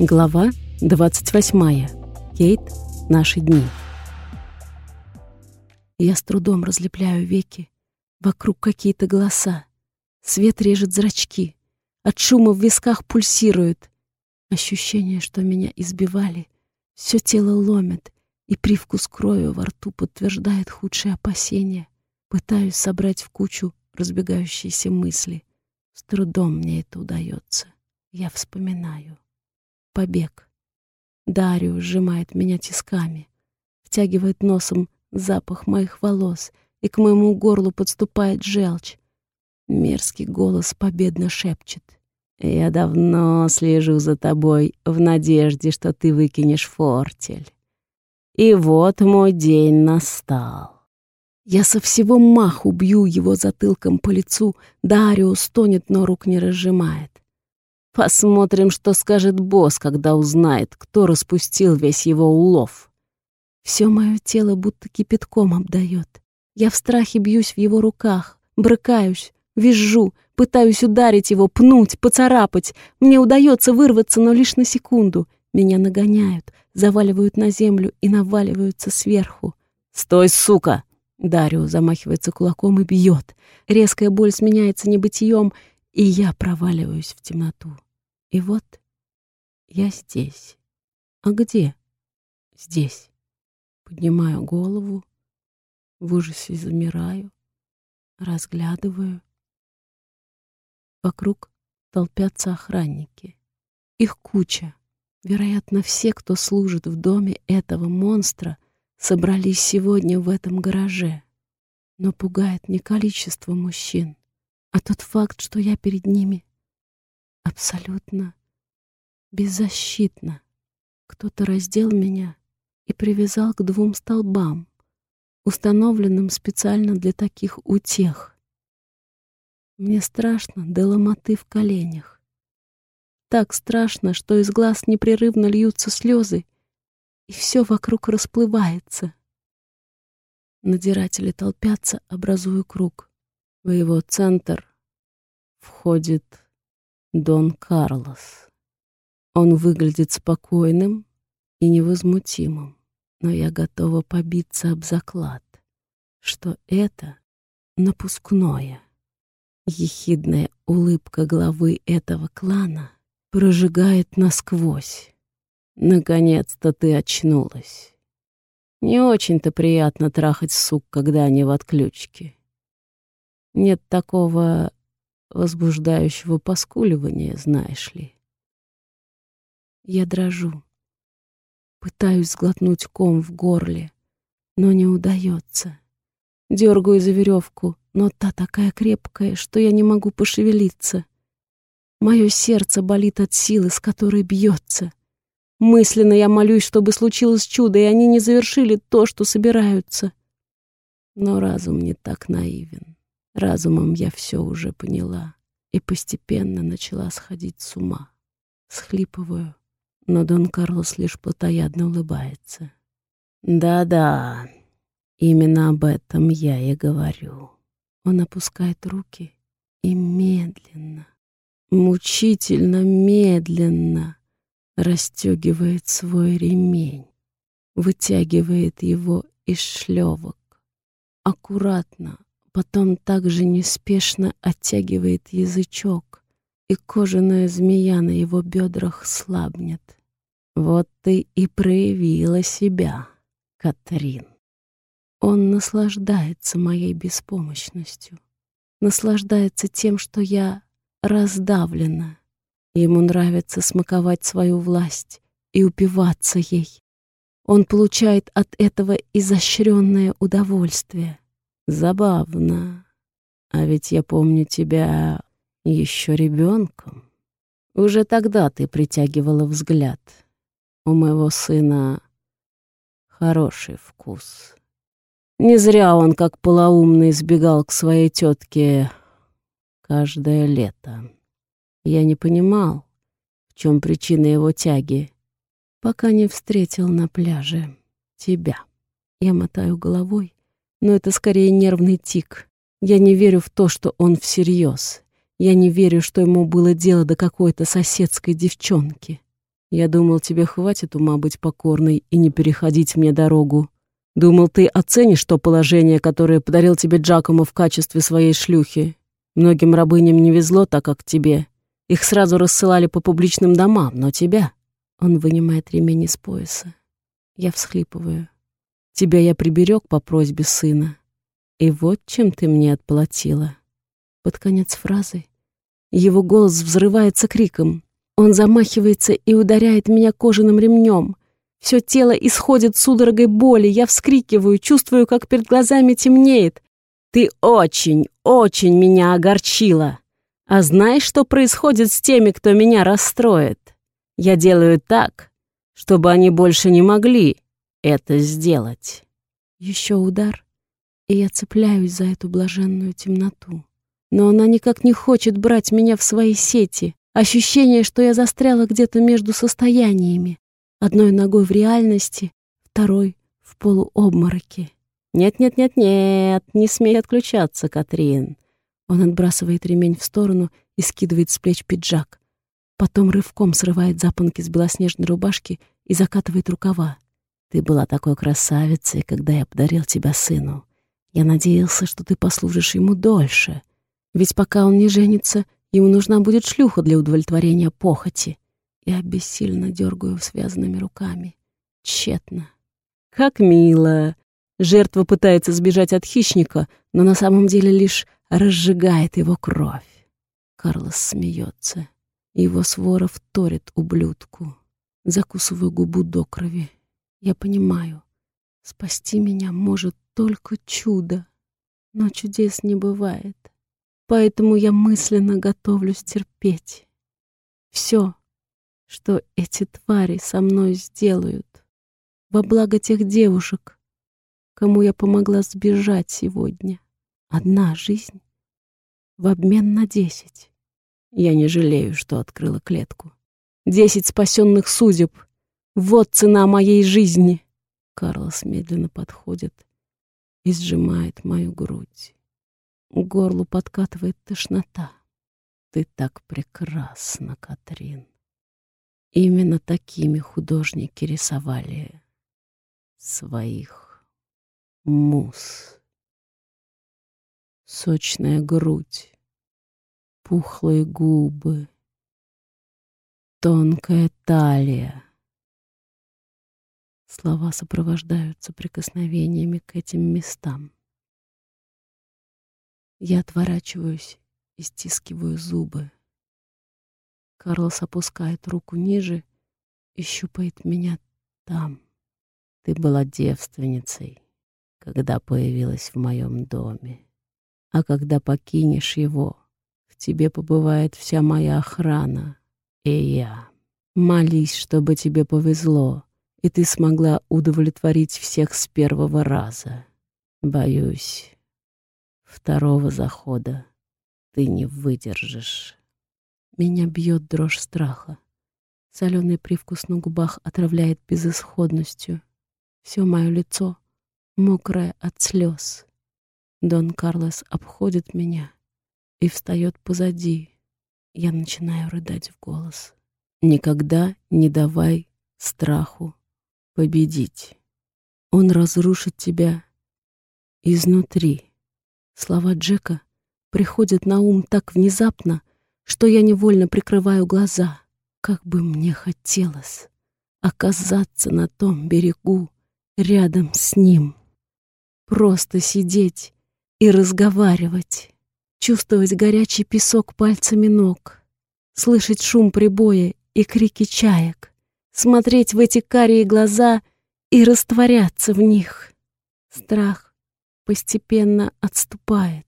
Глава 28. Кейт. Наши дни. Я с трудом разлепляю веки. Вокруг какие-то голоса. Свет режет зрачки. От шума в висках пульсирует. Ощущение, что меня избивали. Все тело ломит, и привкус крови во рту подтверждает худшие опасения. Пытаюсь собрать в кучу разбегающиеся мысли. С трудом мне это удается. Я вспоминаю побег. Дарио сжимает меня тисками, втягивает носом запах моих волос, и к моему горлу подступает желчь. Мерзкий голос победно шепчет. «Я давно слежу за тобой в надежде, что ты выкинешь фортель. И вот мой день настал». Я со всего маху бью его затылком по лицу, Дарио стонет, но рук не разжимает. Посмотрим, что скажет босс, когда узнает, кто распустил весь его улов. Все мое тело будто кипятком обдает. Я в страхе бьюсь в его руках, брыкаюсь, визжу, пытаюсь ударить его, пнуть, поцарапать. Мне удается вырваться, но лишь на секунду. Меня нагоняют, заваливают на землю и наваливаются сверху. «Стой, сука!» Дарио замахивается кулаком и бьет. Резкая боль сменяется небытием, и я проваливаюсь в темноту. И вот я здесь. А где? Здесь. Поднимаю голову, в ужасе замираю, разглядываю. Вокруг толпятся охранники. Их куча. Вероятно, все, кто служит в доме этого монстра, собрались сегодня в этом гараже. Но пугает не количество мужчин, а тот факт, что я перед ними абсолютно беззащитна. Кто-то раздел меня и привязал к двум столбам, установленным специально для таких утех. Мне страшно до ломоты в коленях. Так страшно, что из глаз непрерывно льются слезы, и все вокруг расплывается. Надиратели толпятся, образуя круг. В его центр входит Дон Карлос. Он выглядит спокойным и невозмутимым, но я готова побиться об заклад, что это напускное. Ехидная улыбка главы этого клана прожигает насквозь. Наконец-то ты очнулась. Не очень-то приятно трахать сук, когда они в отключке. Нет такого возбуждающего поскуливания, знаешь ли. Я дрожу. Пытаюсь сглотнуть ком в горле, но не удается. Дергаю за веревку, но та такая крепкая, что я не могу пошевелиться. Мое сердце болит от силы, с которой бьется. Мысленно я молюсь, чтобы случилось чудо, и они не завершили то, что собираются. Но разум не так наивен. Разумом я все уже поняла и постепенно начала сходить с ума. Схлипываю, но Дон Карлос лишь плотоядно улыбается. «Да-да, именно об этом я и говорю». Он опускает руки и медленно, мучительно медленно расстегивает свой ремень, вытягивает его из шлевок, аккуратно, Потом также неспешно оттягивает язычок, и кожаная змея на его бедрах слабнет. Вот ты и проявила себя, Катрин. Он наслаждается моей беспомощностью, наслаждается тем, что я раздавлена. Ему нравится смаковать свою власть и упиваться ей. Он получает от этого изощренное удовольствие. Забавно. А ведь я помню тебя еще ребенком. Уже тогда ты притягивала взгляд. У моего сына хороший вкус. Не зря он, как полоумный, сбегал к своей тетке каждое лето. Я не понимал, в чем причина его тяги, пока не встретил на пляже тебя. Я мотаю головой, но это скорее нервный тик. Я не верю в то, что он всерьез. Я не верю, что ему было дело до какой-то соседской девчонки. Я думал, тебе хватит ума быть покорной и не переходить мне дорогу. Думал, ты оценишь то положение, которое подарил тебе Джакомо в качестве своей шлюхи. Многим рабыням не везло так, как тебе. Их сразу рассылали по публичным домам, но тебя... Он вынимает ремень из пояса. Я всхлипываю. Тебя я приберег по просьбе сына. И вот чем ты мне отплатила. Под конец фразы его голос взрывается криком. Он замахивается и ударяет меня кожаным ремнем. Все тело исходит судорогой боли. Я вскрикиваю, чувствую, как перед глазами темнеет. Ты очень, очень меня огорчила. А знаешь, что происходит с теми, кто меня расстроит? Я делаю так, чтобы они больше не могли это сделать. Еще удар, и я цепляюсь за эту блаженную темноту. Но она никак не хочет брать меня в свои сети. Ощущение, что я застряла где-то между состояниями. Одной ногой в реальности, второй в полуобмороке. «Нет-нет-нет-нет, не смей отключаться, Катрин!» Он отбрасывает ремень в сторону и скидывает с плеч пиджак. Потом рывком срывает запонки с белоснежной рубашки и закатывает рукава. «Ты была такой красавицей, когда я подарил тебя сыну. Я надеялся, что ты послужишь ему дольше. Ведь пока он не женится, ему нужна будет шлюха для удовлетворения похоти. Я бессильно дергаю связанными руками. Тщетно. Как мило! Жертва пытается сбежать от хищника, но на самом деле лишь разжигает его кровь. Карлос смеется. Его свора вторит ублюдку. Закусываю губу до крови. Я понимаю, спасти меня может только чудо. Но чудес не бывает. Поэтому я мысленно готовлюсь терпеть. Все, что эти твари со мной сделают, во благо тех девушек, кому я помогла сбежать сегодня. Одна жизнь в обмен на десять. Я не жалею, что открыла клетку. Десять спасенных судеб. Вот цена моей жизни. Карлос медленно подходит и сжимает мою грудь. Горлу подкатывает тошнота. Ты так прекрасна, Катрин. Именно такими художники рисовали своих мус. Сочная грудь, пухлые губы, тонкая талия. Слова сопровождаются прикосновениями к этим местам. Я отворачиваюсь и стискиваю зубы. Карлос опускает руку ниже и щупает меня там. Ты была девственницей, когда появилась в моем доме. А когда покинешь его, тебе побывает вся моя охрана и я. Молись, чтобы тебе повезло, и ты смогла удовлетворить всех с первого раза. Боюсь, второго захода ты не выдержишь. Меня бьет дрожь страха. Соленый привкус на губах отравляет безысходностью. Все мое лицо мокрое от слез. Дон Карлос обходит меня и встает позади. Я начинаю рыдать в голос. Никогда не давай страху победить. Он разрушит тебя изнутри. Слова Джека приходят на ум так внезапно, что я невольно прикрываю глаза. Как бы мне хотелось оказаться на том берегу рядом с ним. Просто сидеть и разговаривать чувствовать горячий песок пальцами ног, слышать шум прибоя и крики чаек, смотреть в эти карие глаза и растворяться в них. Страх постепенно отступает.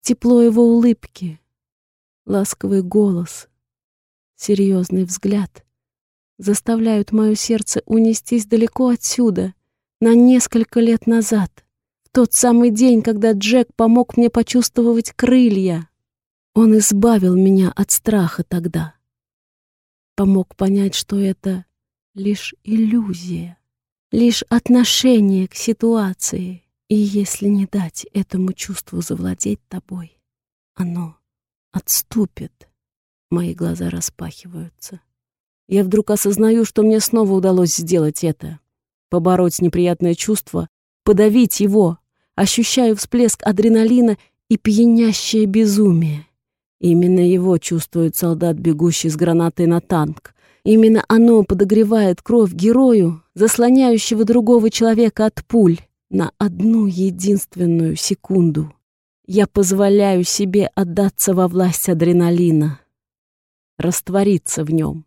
Тепло его улыбки, ласковый голос, серьезный взгляд заставляют мое сердце унестись далеко отсюда, на несколько лет назад — тот самый день, когда Джек помог мне почувствовать крылья. Он избавил меня от страха тогда. Помог понять, что это лишь иллюзия, лишь отношение к ситуации. И если не дать этому чувству завладеть тобой, оно отступит. Мои глаза распахиваются. Я вдруг осознаю, что мне снова удалось сделать это. Побороть неприятное чувство, подавить его. Ощущаю всплеск адреналина и пьянящее безумие. Именно его чувствует солдат, бегущий с гранатой на танк. Именно оно подогревает кровь герою, заслоняющего другого человека от пуль на одну единственную секунду. Я позволяю себе отдаться во власть адреналина, раствориться в нем.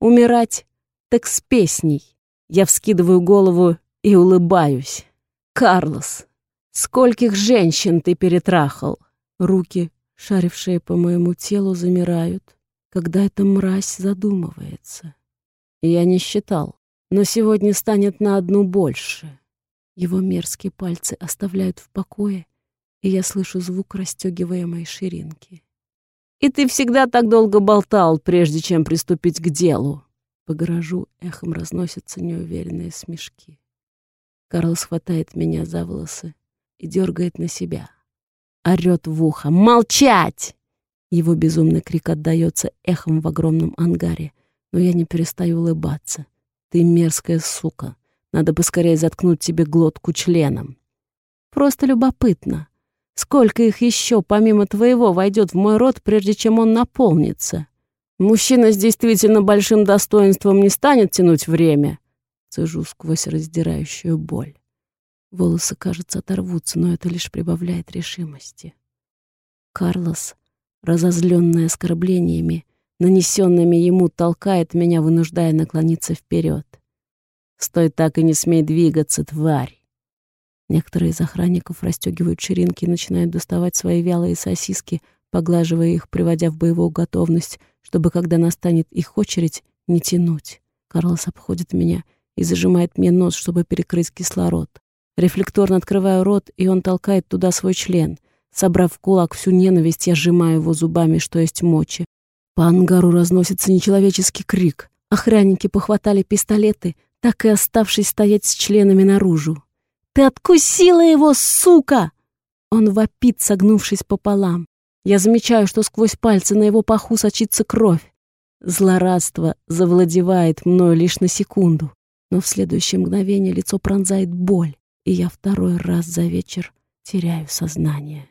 Умирать так с песней. Я вскидываю голову и улыбаюсь. «Карлос, скольких женщин ты перетрахал?» Руки, шарившие по моему телу, замирают, когда эта мразь задумывается. Я не считал, но сегодня станет на одну больше. Его мерзкие пальцы оставляют в покое, и я слышу звук расстегиваемой ширинки. «И ты всегда так долго болтал, прежде чем приступить к делу!» По гаражу эхом разносятся неуверенные смешки. Карлос хватает меня за волосы и дергает на себя. Орет в ухо «Молчать!» Его безумный крик отдается эхом в огромном ангаре, но я не перестаю улыбаться. «Ты мерзкая сука! Надо поскорее заткнуть тебе глотку членом!» «Просто любопытно!» Сколько их еще, помимо твоего, войдет в мой рот, прежде чем он наполнится? Мужчина с действительно большим достоинством не станет тянуть время. Цежу сквозь раздирающую боль. Волосы, кажется, оторвутся, но это лишь прибавляет решимости. Карлос, разозленный оскорблениями, нанесенными ему, толкает меня, вынуждая наклониться вперед. «Стой так и не смей двигаться, тварь!» Некоторые из охранников расстегивают ширинки и начинают доставать свои вялые сосиски, поглаживая их, приводя в боевую готовность, чтобы, когда настанет их очередь, не тянуть. Карлос обходит меня и зажимает мне нос, чтобы перекрыть кислород. Рефлекторно открываю рот, и он толкает туда свой член. Собрав в кулак всю ненависть, я сжимаю его зубами, что есть мочи. По ангару разносится нечеловеческий крик. Охранники похватали пистолеты, так и оставшись стоять с членами наружу. Ты откусила его, сука!» Он вопит, согнувшись пополам. Я замечаю, что сквозь пальцы на его паху сочится кровь. Злорадство завладевает мною лишь на секунду, но в следующее мгновение лицо пронзает боль, и я второй раз за вечер теряю сознание.